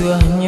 suas.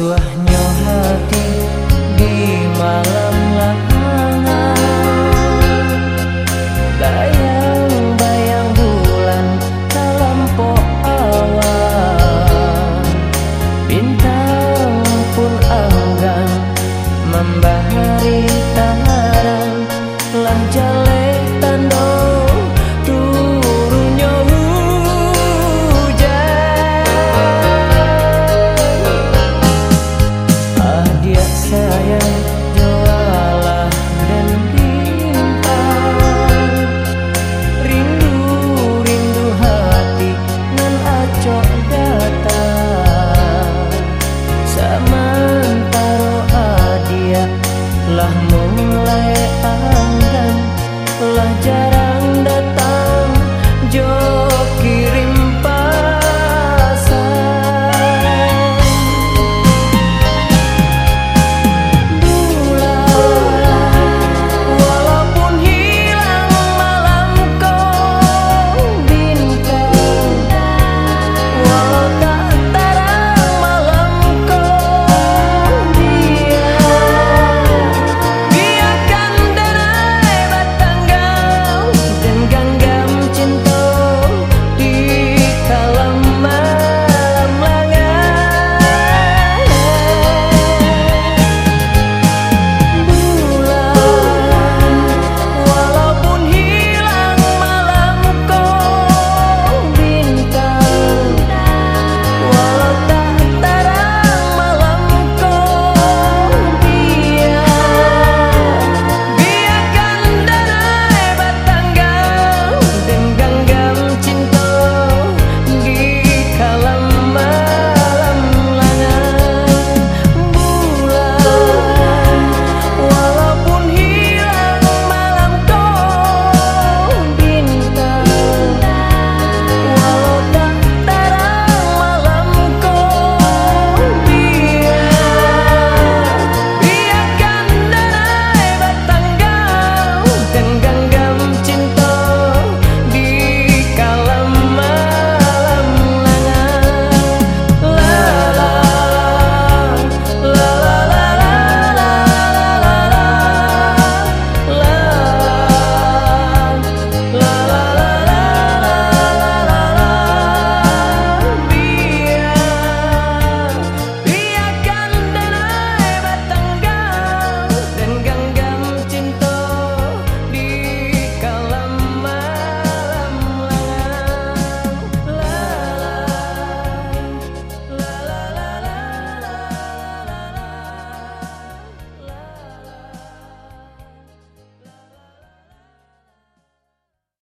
buah